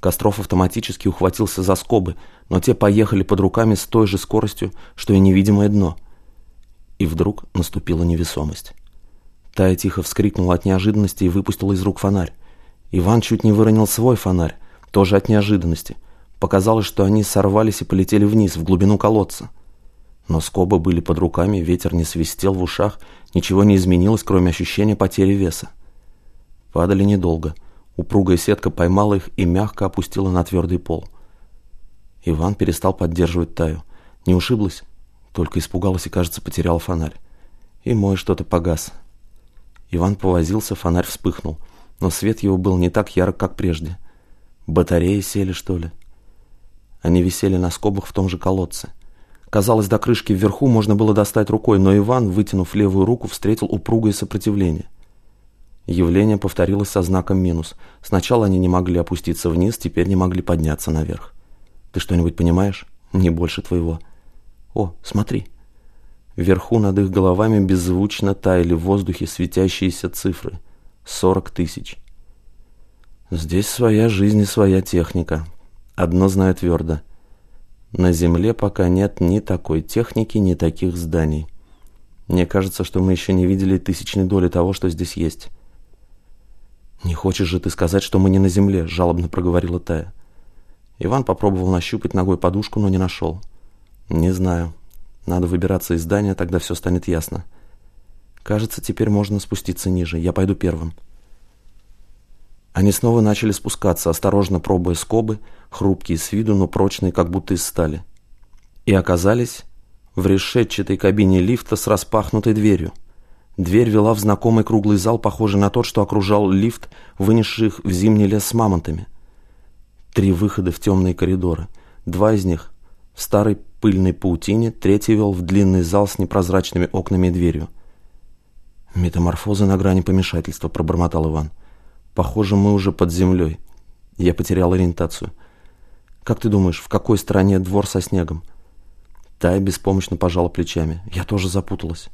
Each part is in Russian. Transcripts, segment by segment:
Костров автоматически ухватился за скобы, но те поехали под руками с той же скоростью, что и невидимое дно. И вдруг наступила невесомость. Тая тихо вскрикнула от неожиданности и выпустила из рук фонарь. Иван чуть не выронил свой фонарь, тоже от неожиданности. Показалось, что они сорвались и полетели вниз, в глубину колодца. Но скобы были под руками, ветер не свистел в ушах, ничего не изменилось, кроме ощущения потери веса. Падали недолго. Упругая сетка поймала их и мягко опустила на твердый пол. Иван перестал поддерживать Таю. Не ушиблась, только испугалась и, кажется, потеряла фонарь. И мой что-то погас. Иван повозился, фонарь вспыхнул, но свет его был не так ярок, как прежде. Батареи сели, что ли? Они висели на скобах в том же колодце. Казалось, до крышки вверху можно было достать рукой, но Иван, вытянув левую руку, встретил упругое сопротивление. Явление повторилось со знаком минус. Сначала они не могли опуститься вниз, теперь не могли подняться наверх. Ты что-нибудь понимаешь? Не больше твоего. О, смотри. Вверху над их головами беззвучно таяли в воздухе светящиеся цифры. Сорок тысяч. Здесь своя жизнь и своя техника. Одно знаю твердо. На Земле пока нет ни такой техники, ни таких зданий. Мне кажется, что мы еще не видели тысячной доли того, что здесь есть. «Не хочешь же ты сказать, что мы не на Земле?» – жалобно проговорила Тая. Иван попробовал нащупать ногой подушку, но не нашел. «Не знаю. Надо выбираться из здания, тогда все станет ясно. Кажется, теперь можно спуститься ниже. Я пойду первым». Они снова начали спускаться, осторожно пробуя скобы, хрупкие с виду, но прочные, как будто из стали. И оказались в решетчатой кабине лифта с распахнутой дверью. Дверь вела в знакомый круглый зал, похожий на тот, что окружал лифт, вынесший их в зимний лес с мамонтами. Три выхода в темные коридоры. Два из них в старой пыльной паутине, третий вел в длинный зал с непрозрачными окнами и дверью. «Метаморфозы на грани помешательства», — пробормотал Иван. Похоже, мы уже под землей. Я потерял ориентацию. Как ты думаешь, в какой стороне двор со снегом? Тая беспомощно пожала плечами. Я тоже запуталась.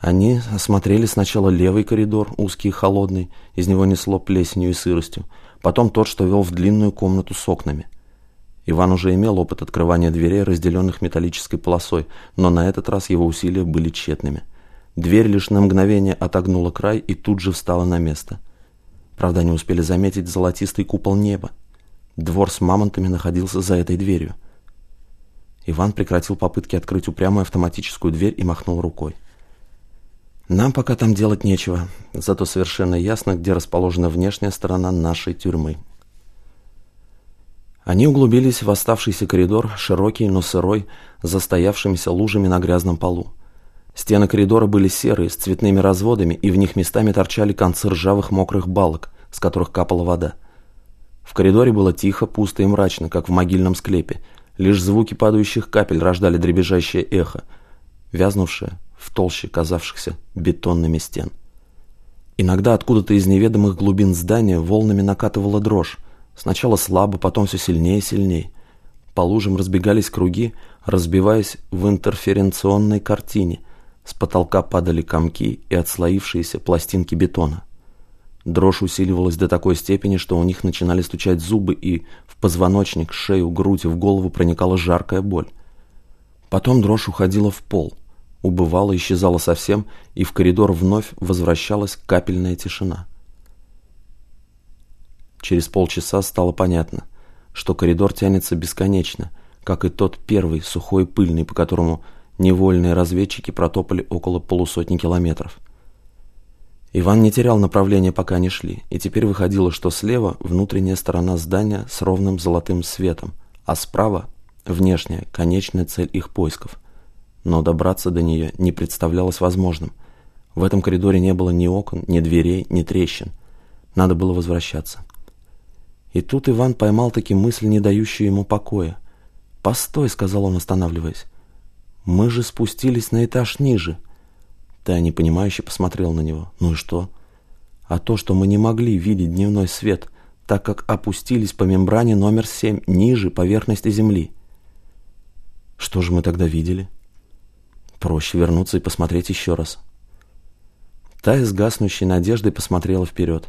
Они осмотрели сначала левый коридор, узкий и холодный, из него несло плесенью и сыростью, потом тот, что вел в длинную комнату с окнами. Иван уже имел опыт открывания дверей, разделенных металлической полосой, но на этот раз его усилия были тщетными. Дверь лишь на мгновение отогнула край и тут же встала на место – Правда, они успели заметить золотистый купол неба. Двор с мамонтами находился за этой дверью. Иван прекратил попытки открыть упрямую автоматическую дверь и махнул рукой. Нам пока там делать нечего, зато совершенно ясно, где расположена внешняя сторона нашей тюрьмы. Они углубились в оставшийся коридор, широкий, но сырой, застоявшимися лужами на грязном полу. Стены коридора были серые, с цветными разводами, и в них местами торчали концы ржавых мокрых балок, с которых капала вода. В коридоре было тихо, пусто и мрачно, как в могильном склепе. Лишь звуки падающих капель рождали дребезжащее эхо, вязнувшее в толще казавшихся бетонными стен. Иногда откуда-то из неведомых глубин здания волнами накатывала дрожь, сначала слабо, потом все сильнее и сильнее. По лужам разбегались круги, разбиваясь в интерференционной картине – с потолка падали комки и отслоившиеся пластинки бетона. Дрожь усиливалась до такой степени, что у них начинали стучать зубы, и в позвоночник, шею, грудь и в голову проникала жаркая боль. Потом дрожь уходила в пол, убывала, исчезала совсем, и в коридор вновь возвращалась капельная тишина. Через полчаса стало понятно, что коридор тянется бесконечно, как и тот первый, сухой пыльный, по которому Невольные разведчики протопали около полусотни километров. Иван не терял направления, пока они шли, и теперь выходило, что слева внутренняя сторона здания с ровным золотым светом, а справа внешняя, конечная цель их поисков. Но добраться до нее не представлялось возможным. В этом коридоре не было ни окон, ни дверей, ни трещин. Надо было возвращаться. И тут Иван поймал таки мысль, не дающую ему покоя. «Постой», — сказал он, останавливаясь. Мы же спустились на этаж ниже. Тая непонимающе посмотрел на него. Ну и что? А то, что мы не могли видеть дневной свет, так как опустились по мембране номер семь ниже поверхности Земли. Что же мы тогда видели? Проще вернуться и посмотреть еще раз. Тая с гаснущей надеждой посмотрела вперед.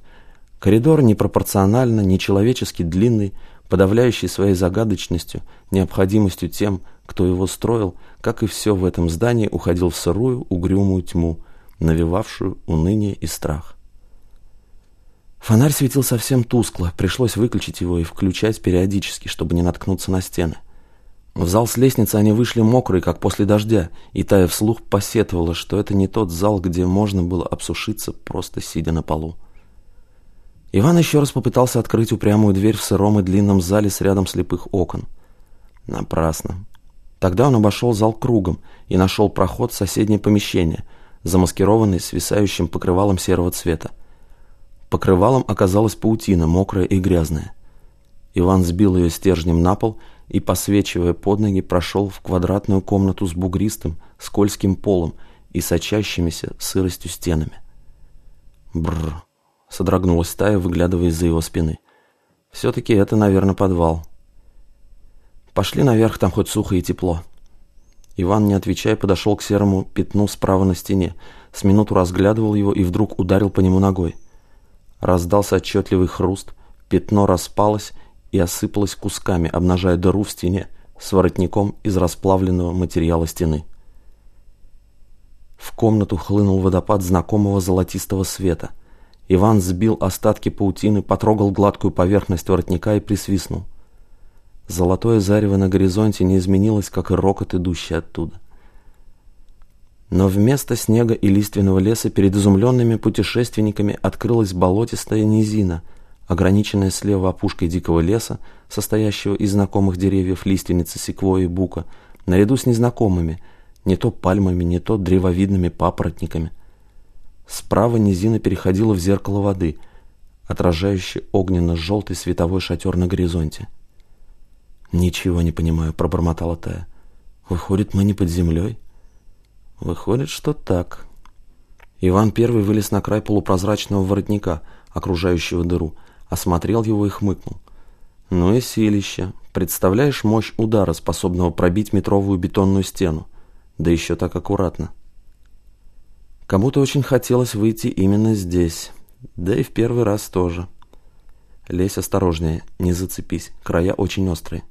Коридор непропорционально, нечеловечески длинный, подавляющий своей загадочностью, необходимостью тем, кто его строил, как и все в этом здании, уходил в сырую, угрюмую тьму, навевавшую уныние и страх. Фонарь светил совсем тускло, пришлось выключить его и включать периодически, чтобы не наткнуться на стены. В зал с лестницы они вышли мокрые, как после дождя, и Тая вслух посетовала, что это не тот зал, где можно было обсушиться, просто сидя на полу. Иван еще раз попытался открыть упрямую дверь в сыром и длинном зале с рядом слепых окон. Напрасно. Тогда он обошел зал кругом и нашел проход в соседнее помещение, замаскированный свисающим покрывалом серого цвета. Покрывалом оказалась паутина, мокрая и грязная. Иван сбил ее стержнем на пол и, посвечивая под ноги, прошел в квадратную комнату с бугристым, скользким полом и сочащимися сыростью стенами. Бррр содрогнулась стая, выглядывая из-за его спины. Все-таки это, наверное, подвал. Пошли наверх, там хоть сухо и тепло. Иван, не отвечая, подошел к серому пятну справа на стене, с минуту разглядывал его и вдруг ударил по нему ногой. Раздался отчетливый хруст, пятно распалось и осыпалось кусками, обнажая дыру в стене с воротником из расплавленного материала стены. В комнату хлынул водопад знакомого золотистого света – Иван сбил остатки паутины, потрогал гладкую поверхность воротника и присвистнул. Золотое зарево на горизонте не изменилось, как и рокот, идущий оттуда. Но вместо снега и лиственного леса перед изумленными путешественниками открылась болотистая низина, ограниченная слева опушкой дикого леса, состоящего из знакомых деревьев лиственницы, секвои и бука, наряду с незнакомыми, не то пальмами, не то древовидными папоротниками – Справа низина переходила в зеркало воды, отражающее огненно-желтый световой шатер на горизонте. «Ничего не понимаю», — пробормотала Тая. «Выходит, мы не под землей?» «Выходит, что так». Иван первый вылез на край полупрозрачного воротника, окружающего дыру, осмотрел его и хмыкнул. «Ну и силище. Представляешь мощь удара, способного пробить метровую бетонную стену? Да еще так аккуратно». Кому-то очень хотелось выйти именно здесь, да и в первый раз тоже. Лезь осторожнее, не зацепись, края очень острые.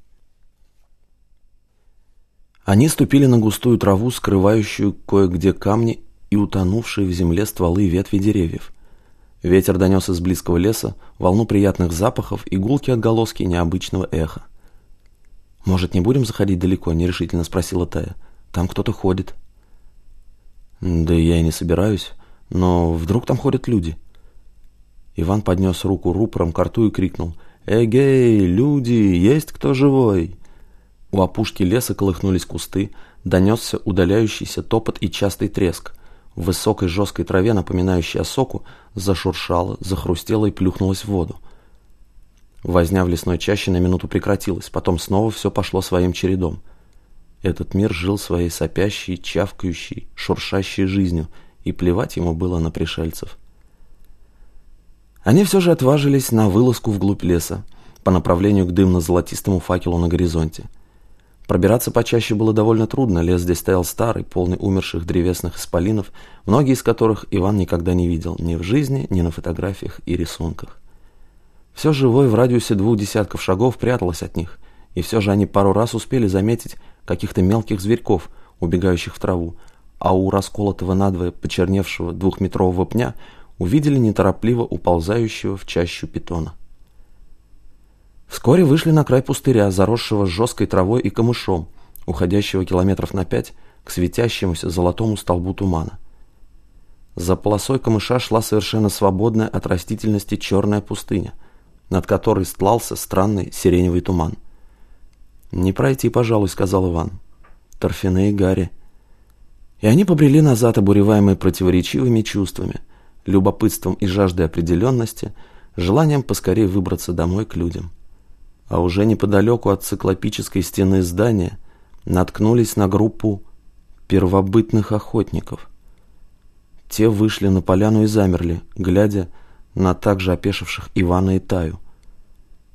Они ступили на густую траву, скрывающую кое-где камни и утонувшие в земле стволы и ветви деревьев. Ветер донес из близкого леса волну приятных запахов и гулки отголоски необычного эха. «Может, не будем заходить далеко?» – нерешительно спросила Тая. «Там кто-то ходит». Да я и не собираюсь, но вдруг там ходят люди. Иван поднес руку рупором к рту и крикнул «Эгей, люди, есть кто живой?» У опушки леса колыхнулись кусты, донесся удаляющийся топот и частый треск. В высокой жесткой траве, напоминающей осоку, зашуршала, захрустела и плюхнулась в воду. Возня в лесной чаще на минуту прекратилась, потом снова все пошло своим чередом. Этот мир жил своей сопящей, чавкающей, шуршащей жизнью, и плевать ему было на пришельцев. Они все же отважились на вылазку вглубь леса, по направлению к дымно-золотистому факелу на горизонте. Пробираться почаще было довольно трудно, лес здесь стоял старый, полный умерших древесных исполинов, многие из которых Иван никогда не видел ни в жизни, ни на фотографиях и рисунках. Все живое в радиусе двух десятков шагов пряталось от них, и все же они пару раз успели заметить каких-то мелких зверьков, убегающих в траву, а у расколотого надвое почерневшего двухметрового пня увидели неторопливо уползающего в чащу питона. Вскоре вышли на край пустыря, заросшего жесткой травой и камышом, уходящего километров на пять к светящемуся золотому столбу тумана. За полосой камыша шла совершенно свободная от растительности черная пустыня, над которой стлался странный сиреневый туман – «Не пройти, пожалуй», — сказал Иван. «Торфяные Гарри». И они побрели назад, обуреваемые противоречивыми чувствами, любопытством и жаждой определенности, желанием поскорее выбраться домой к людям. А уже неподалеку от циклопической стены здания наткнулись на группу первобытных охотников. Те вышли на поляну и замерли, глядя на также опешивших Ивана и Таю.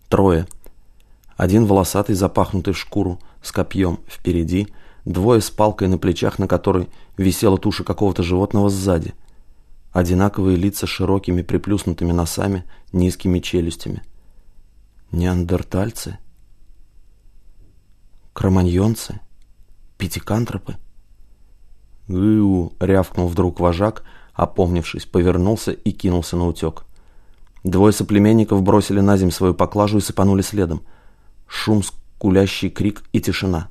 Трое — один волосатый, запахнутый в шкуру, с копьем впереди, двое с палкой на плечах, на которой висела туша какого-то животного сзади. Одинаковые лица с широкими приплюснутыми носами, низкими челюстями. Неандертальцы? Кроманьонцы? Пятикантропы? «Гыу!» — рявкнул вдруг вожак, опомнившись, повернулся и кинулся на утек. Двое соплеменников бросили на земь свою поклажу и сыпанули следом. Шум, скулящий крик и тишина.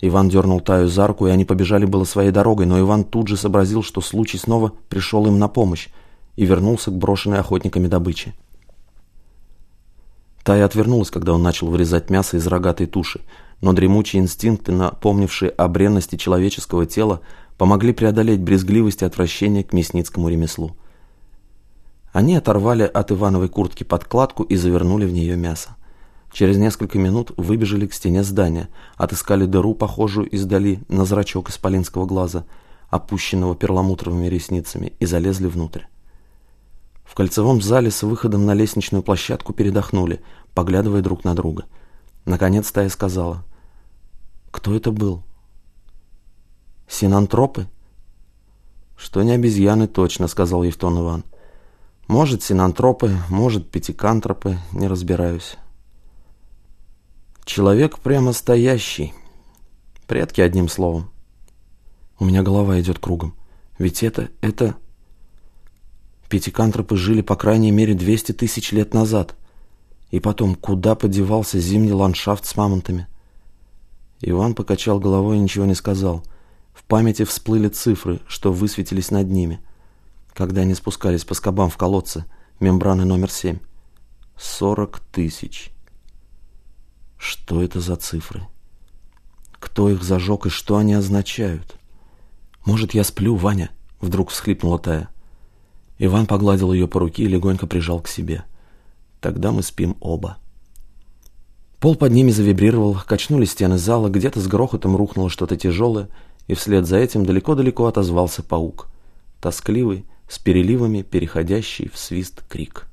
Иван дернул Таю за руку, и они побежали было своей дорогой, но Иван тут же сообразил, что случай снова пришел им на помощь, и вернулся к брошенной охотниками добыче. Тая отвернулась, когда он начал вырезать мясо из рогатой туши, но дремучие инстинкты, напомнившие о бренности человеческого тела, помогли преодолеть брезгливость и отвращение к мясницкому ремеслу. Они оторвали от Ивановой куртки подкладку и завернули в нее мясо. Через несколько минут выбежали к стене здания, отыскали дыру, похожую издали на зрачок исполинского глаза, опущенного перламутровыми ресницами, и залезли внутрь. В кольцевом зале с выходом на лестничную площадку передохнули, поглядывая друг на друга. Наконец Тая сказала. «Кто это был?» «Синантропы?» «Что не обезьяны точно», — сказал Евтон Иван. «Может, синантропы, может, пятикантропы, не разбираюсь». Человек прямо стоящий. Предки, одним словом. У меня голова идет кругом. Ведь это, это... Пятикантропы жили по крайней мере 200 тысяч лет назад. И потом, куда подевался зимний ландшафт с мамонтами? Иван покачал головой и ничего не сказал. В памяти всплыли цифры, что высветились над ними, когда они спускались по скобам в колодце, мембраны номер семь. Сорок тысяч. Что это за цифры? Кто их зажег и что они означают? Может, я сплю, Ваня? Вдруг всхлипнула Тая. Иван погладил ее по руке и легонько прижал к себе. Тогда мы спим оба. Пол под ними завибрировал, качнулись стены зала, где-то с грохотом рухнуло что-то тяжелое, и вслед за этим далеко-далеко отозвался паук. Тоскливый, с переливами, переходящий в свист крик.